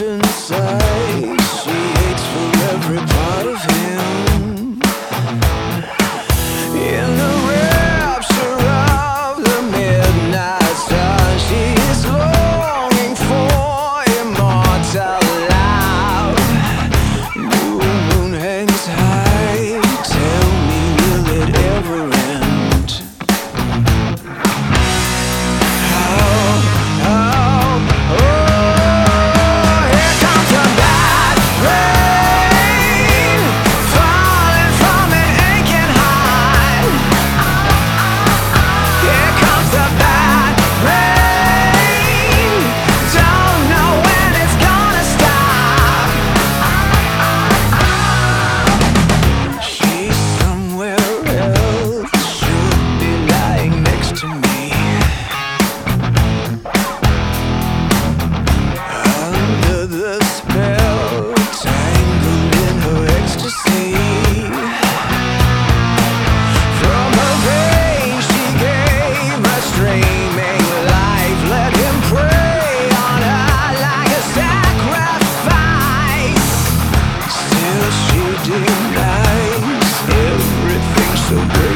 inside.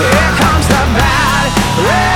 Here comes the bad.